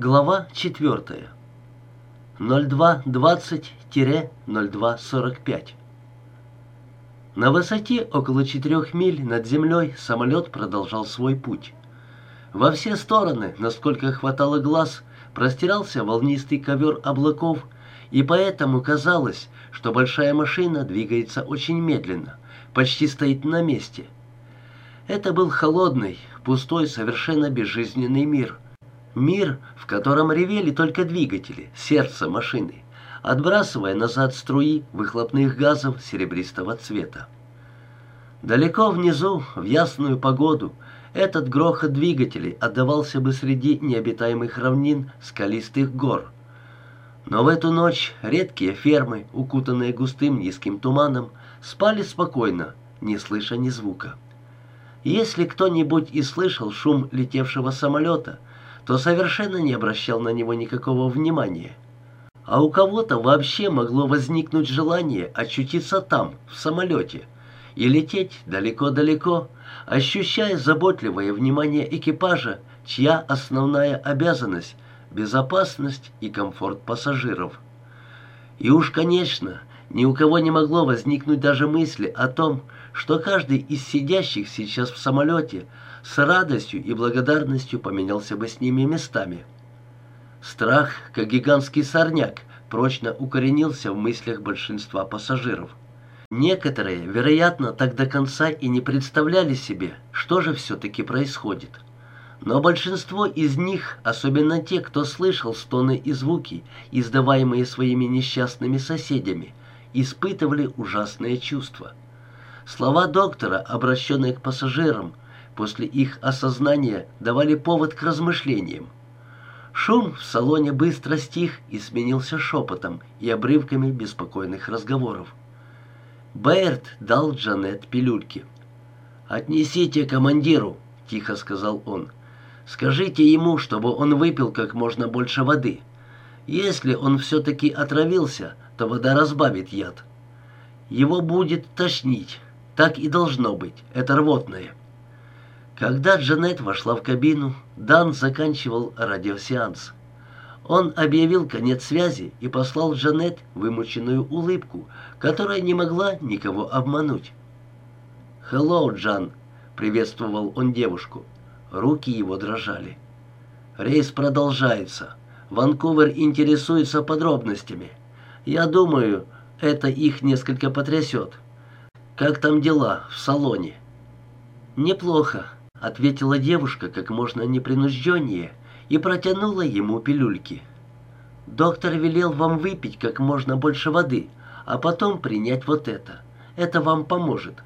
Глава 4. 0220-0245. На высоте около четырех миль над землей самолет продолжал свой путь. Во все стороны, насколько хватало глаз, простирался волнистый ковер облаков, и поэтому казалось, что большая машина двигается очень медленно, почти стоит на месте. Это был холодный, пустой, совершенно безжизненный мир – Мир, в котором ревели только двигатели, сердце машины, отбрасывая назад струи выхлопных газов серебристого цвета. Далеко внизу, в ясную погоду, этот грохот двигателей отдавался бы среди необитаемых равнин скалистых гор. Но в эту ночь редкие фермы, укутанные густым низким туманом, спали спокойно, не слыша ни звука. Если кто-нибудь и слышал шум летевшего самолета – то совершенно не обращал на него никакого внимания. А у кого-то вообще могло возникнуть желание очутиться там, в самолете, и лететь далеко-далеко, ощущая заботливое внимание экипажа, чья основная обязанность – безопасность и комфорт пассажиров. И уж, конечно, ни у кого не могло возникнуть даже мысли о том, что каждый из сидящих сейчас в самолете – с радостью и благодарностью поменялся бы с ними местами. Страх, как гигантский сорняк, прочно укоренился в мыслях большинства пассажиров. Некоторые, вероятно, так до конца и не представляли себе, что же все-таки происходит. Но большинство из них, особенно те, кто слышал стоны и звуки, издаваемые своими несчастными соседями, испытывали ужасные чувства. Слова доктора, обращенные к пассажирам, после их осознания давали повод к размышлениям. Шум в салоне быстро стих и сменился шепотом и обрывками беспокойных разговоров. Бэйрд дал Джанет пилюльки. «Отнесите командиру», — тихо сказал он. «Скажите ему, чтобы он выпил как можно больше воды. Если он все-таки отравился, то вода разбавит яд. Его будет тошнить. Так и должно быть. Это рвотное». Когда Джанет вошла в кабину, Дан заканчивал радиосеанс. Он объявил конец связи и послал Джанет вымученную улыбку, которая не могла никого обмануть. «Хеллоу, Джан!» — приветствовал он девушку. Руки его дрожали. «Рейс продолжается. Ванкувер интересуется подробностями. Я думаю, это их несколько потрясет. Как там дела в салоне?» «Неплохо», — ответила девушка как можно непринужденнее и протянула ему пилюльки. «Доктор велел вам выпить как можно больше воды, а потом принять вот это. Это вам поможет».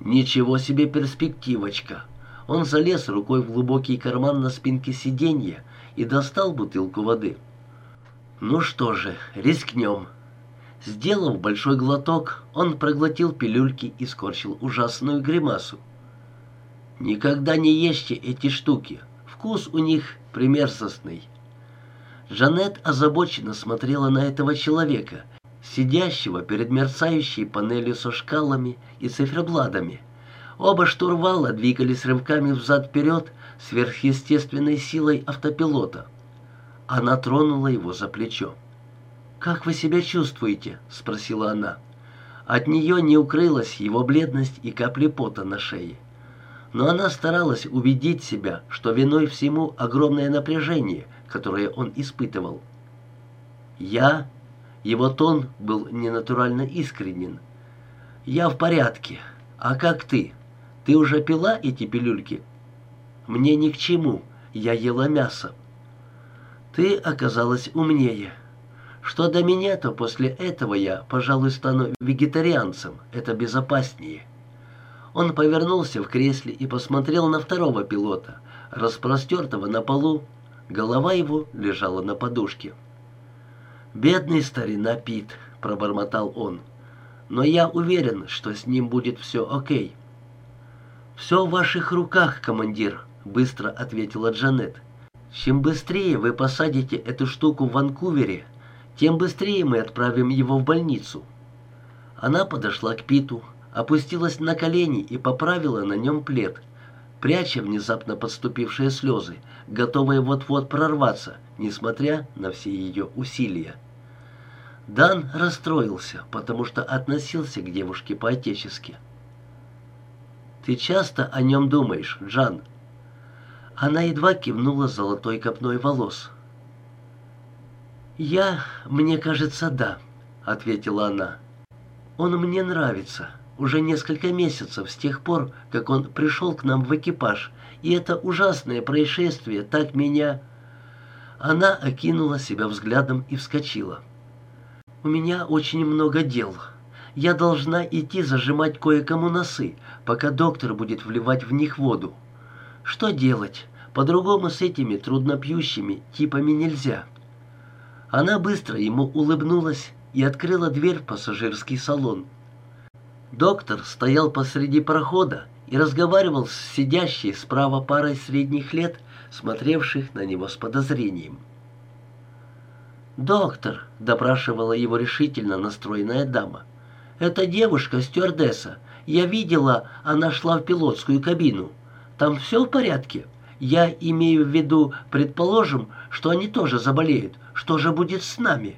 «Ничего себе перспективочка!» Он залез рукой в глубокий карман на спинке сиденья и достал бутылку воды. «Ну что же, рискнем». Сделав большой глоток, он проглотил пилюльки и скорчил ужасную гримасу. Никогда не ешьте эти штуки. Вкус у них примерзостный. Жанет озабоченно смотрела на этого человека, сидящего перед мерцающей панелью со шкалами и циферблатами. Оба штурвала двигались рывками взад-вперед сверхъестественной силой автопилота. Она тронула его за плечо. «Как вы себя чувствуете?» — спросила она. От нее не укрылась его бледность и капли пота на шее но она старалась убедить себя, что виной всему огромное напряжение, которое он испытывал. «Я...» Его тон был ненатурально искренен. «Я в порядке. А как ты? Ты уже пила эти пилюльки?» «Мне ни к чему. Я ела мясо». «Ты оказалась умнее. Что до меня, то после этого я, пожалуй, стану вегетарианцем. Это безопаснее». Он повернулся в кресле и посмотрел на второго пилота, распростертого на полу. Голова его лежала на подушке. «Бедный старина Пит», — пробормотал он. «Но я уверен, что с ним будет все окей». «Все в ваших руках, командир», — быстро ответила Джанет. «Чем быстрее вы посадите эту штуку в Ванкувере, тем быстрее мы отправим его в больницу». Она подошла к Питу, опустилась на колени и поправила на нем плед, пряча внезапно подступившие слезы, готовые вот-вот прорваться, несмотря на все ее усилия. Дан расстроился, потому что относился к девушке по-отечески. «Ты часто о нем думаешь, Джан?» Она едва кивнула золотой копной волос. «Я, мне кажется, да», — ответила она. «Он мне нравится. Уже несколько месяцев с тех пор, как он пришел к нам в экипаж, и это ужасное происшествие так меня...» Она окинула себя взглядом и вскочила. «У меня очень много дел. Я должна идти зажимать кое-кому носы, пока доктор будет вливать в них воду. Что делать? По-другому с этими труднопьющими типами нельзя». Она быстро ему улыбнулась и открыла дверь в пассажирский салон. Доктор стоял посреди прохода и разговаривал с сидящей справа парой средних лет, смотревших на него с подозрением. «Доктор», — допрашивала его решительно настроенная дама, — «это девушка-стюардесса. Я видела, она шла в пилотскую кабину. Там все в порядке? Я имею в виду, предположим, что они тоже заболеют. Что же будет с нами?»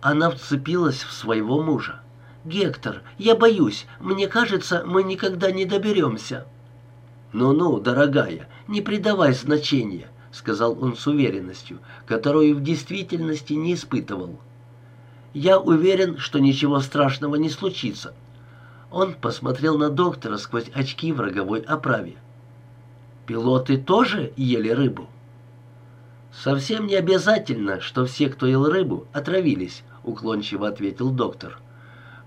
Она вцепилась в своего мужа. «Гектор, я боюсь. Мне кажется, мы никогда не доберемся». «Ну-ну, дорогая, не придавай значения сказал он с уверенностью, которую в действительности не испытывал. «Я уверен, что ничего страшного не случится». Он посмотрел на доктора сквозь очки в роговой оправе. «Пилоты тоже ели рыбу?» «Совсем не обязательно, что все, кто ел рыбу, отравились», — уклончиво ответил доктор.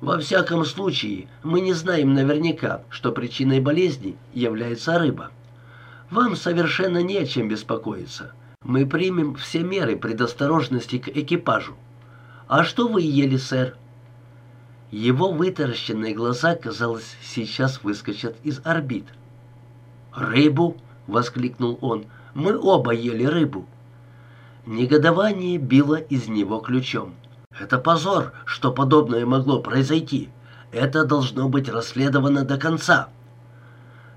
«Во всяком случае, мы не знаем наверняка, что причиной болезни является рыба». Вам совершенно не о чем беспокоиться. Мы примем все меры предосторожности к экипажу. А что вы ели, сэр? Его вытаращенные глаза, казалось, сейчас выскочат из орбит. «Рыбу!» — воскликнул он. «Мы оба ели рыбу!» Негодование било из него ключом. «Это позор, что подобное могло произойти. Это должно быть расследовано до конца!»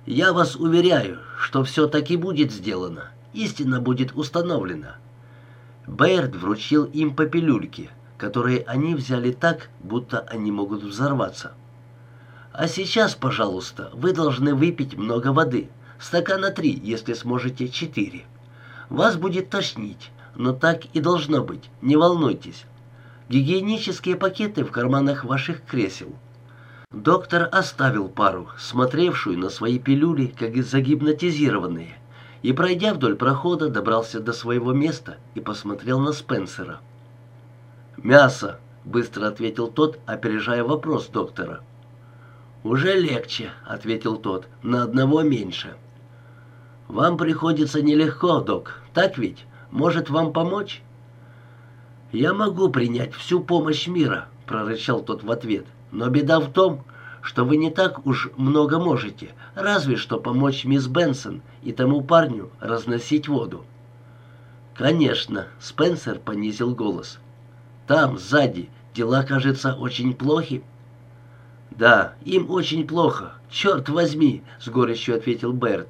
Я вас уверяю, что все таки будет сделано. Истина будет установлена. Бэйрд вручил им по которые они взяли так, будто они могут взорваться. А сейчас, пожалуйста, вы должны выпить много воды. Стакана три, если сможете, четыре. Вас будет тошнить, но так и должно быть, не волнуйтесь. Гигиенические пакеты в карманах ваших кресел. Доктор оставил пару, смотревшую на свои пилюли, как загипнотизированные, и, пройдя вдоль прохода, добрался до своего места и посмотрел на Спенсера. «Мясо», — быстро ответил тот, опережая вопрос доктора. «Уже легче», — ответил тот, — «на одного меньше». «Вам приходится нелегко, док, так ведь? Может, вам помочь?» «Я могу принять всю помощь мира», — прорычал тот в ответ. Но беда в том, что вы не так уж много можете, разве что помочь мисс Бенсон и тому парню разносить воду. Конечно, Спенсер понизил голос. Там, сзади, дела, кажется, очень плохи. Да, им очень плохо. Черт возьми, с горечью ответил Берт.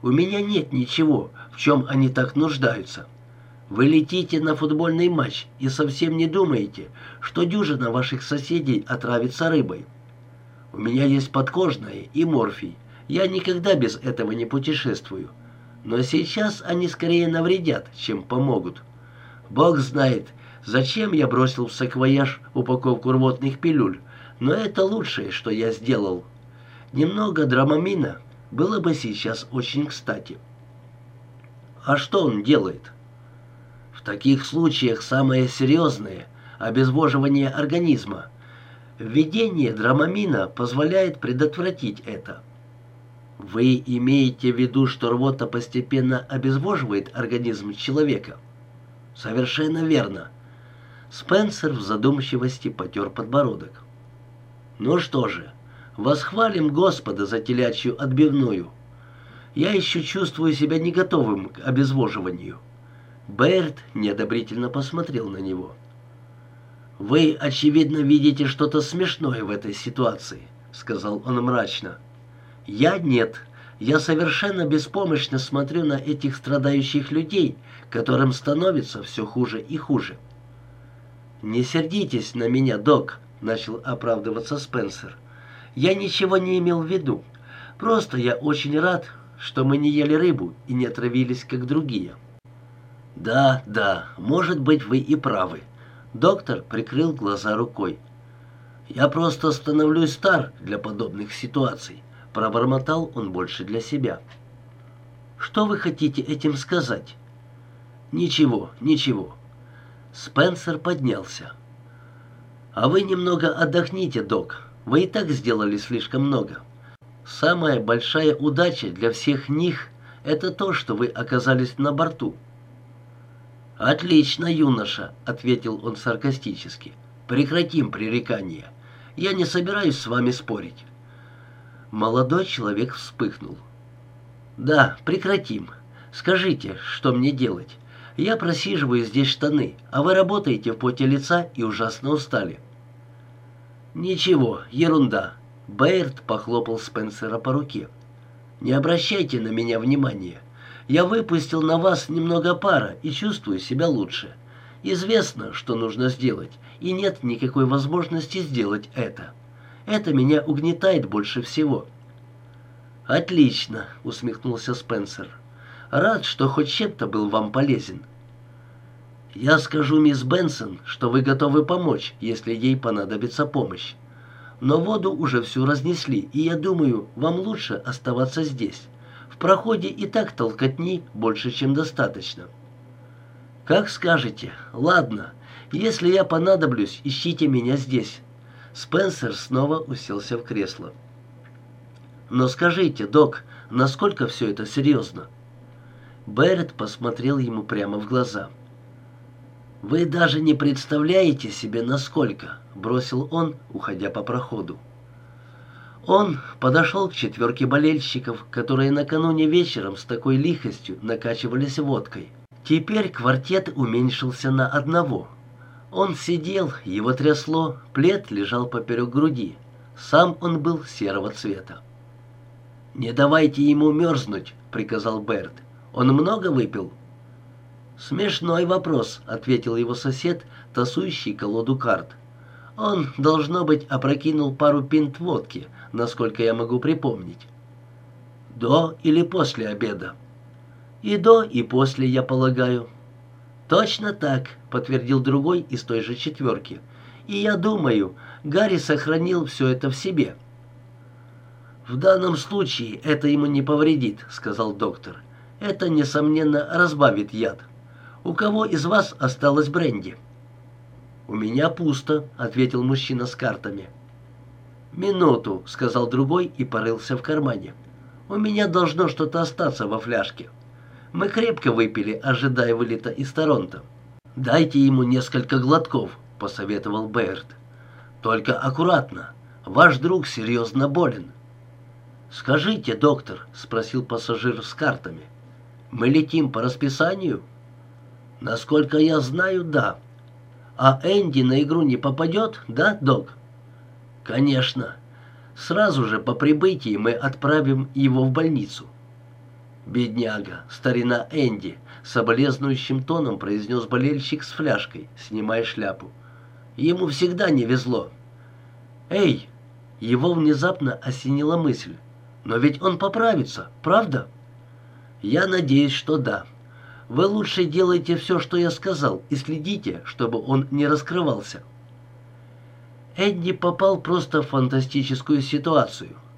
У меня нет ничего, в чем они так нуждаются. Вы летите на футбольный матч и совсем не думаете, что дюжина ваших соседей отравится рыбой. У меня есть подкожное и морфий. Я никогда без этого не путешествую. Но сейчас они скорее навредят, чем помогут. Бог знает, зачем я бросил в саквояж упаковку рвотных пилюль, но это лучшее, что я сделал. Немного драмамина было бы сейчас очень кстати. А что он делает?» Таких случаях самое серьезное – обезвоживание организма. Введение драмамина позволяет предотвратить это. Вы имеете в виду, что рвота постепенно обезвоживает организм человека? Совершенно верно. Спенсер в задумчивости потер подбородок. Ну что же, восхвалим Господа за телячью отбивную. Я еще чувствую себя не готовым к обезвоживанию. Берт неодобрительно посмотрел на него. «Вы, очевидно, видите что-то смешное в этой ситуации», — сказал он мрачно. «Я нет. Я совершенно беспомощно смотрю на этих страдающих людей, которым становится все хуже и хуже. «Не сердитесь на меня, док», — начал оправдываться Спенсер. «Я ничего не имел в виду. Просто я очень рад, что мы не ели рыбу и не отравились, как другие». «Да, да, может быть, вы и правы». Доктор прикрыл глаза рукой. «Я просто становлюсь стар для подобных ситуаций», — пробормотал он больше для себя. «Что вы хотите этим сказать?» «Ничего, ничего». Спенсер поднялся. «А вы немного отдохните, док. Вы и так сделали слишком много. Самая большая удача для всех них — это то, что вы оказались на борту». «Отлично, юноша», — ответил он саркастически. «Прекратим пререкания. Я не собираюсь с вами спорить». Молодой человек вспыхнул. «Да, прекратим. Скажите, что мне делать? Я просиживаю здесь штаны, а вы работаете в поте лица и ужасно устали». «Ничего, ерунда», — Бэйрд похлопал Спенсера по руке. «Не обращайте на меня внимания. Я выпустил на вас немного пара и чувствую себя лучше. Известно, что нужно сделать, и нет никакой возможности сделать это. Это меня угнетает больше всего». «Отлично», — усмехнулся Спенсер. «Рад, что хоть чем-то был вам полезен». «Я скажу мисс Бенсон, что вы готовы помочь, если ей понадобится помощь. Но воду уже всю разнесли, и я думаю, вам лучше оставаться здесь. Проходе и так толкотни больше, чем достаточно». «Как скажете. Ладно. Если я понадоблюсь, ищите меня здесь». Спенсер снова уселся в кресло. «Но скажите, док, насколько все это серьезно?» Берретт посмотрел ему прямо в глаза. «Вы даже не представляете себе, насколько», — бросил он, уходя по проходу. Он подошел к четверке болельщиков, которые накануне вечером с такой лихостью накачивались водкой. Теперь квартет уменьшился на одного. Он сидел, его трясло, плед лежал поперек груди. Сам он был серого цвета. «Не давайте ему мерзнуть», — приказал Берт. «Он много выпил?» «Смешной вопрос», — ответил его сосед, тасующий колоду карт. «Он, должно быть, опрокинул пару пинт водки, насколько я могу припомнить». «До или после обеда?» И до, и после, я полагаю. Точно так, подтвердил другой из той же четверки. И я думаю, Гарри сохранил все это в себе. В данном случае это ему не повредит, сказал доктор. Это, несомненно, разбавит яд. У кого из вас осталось бренди? У меня пусто, ответил мужчина с картами. Минуту, сказал другой и порылся в кармане. У меня должно что-то остаться во фляжке. Мы крепко выпили, ожидая вылета из Торонто. «Дайте ему несколько глотков», — посоветовал Бэйрд. «Только аккуратно. Ваш друг серьезно болен». «Скажите, доктор», — спросил пассажир с картами, — «мы летим по расписанию?» «Насколько я знаю, да». «А Энди на игру не попадет, да, док?» «Конечно. Сразу же по прибытии мы отправим его в больницу». «Бедняга, старина Энди», — соболезнующим тоном произнес болельщик с фляжкой, снимая шляпу. «Ему всегда не везло». «Эй!» Его внезапно осенила мысль. «Но ведь он поправится, правда?» «Я надеюсь, что да. Вы лучше делайте все, что я сказал, и следите, чтобы он не раскрывался». Энди попал просто в фантастическую ситуацию —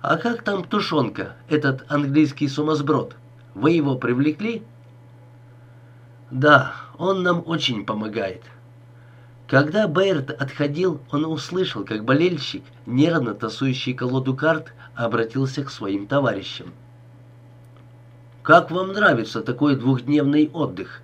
«А как там тушенка, этот английский сумасброд? Вы его привлекли?» «Да, он нам очень помогает». Когда Бэйрд отходил, он услышал, как болельщик, нервно тасующий колоду карт, обратился к своим товарищам. «Как вам нравится такой двухдневный отдых?»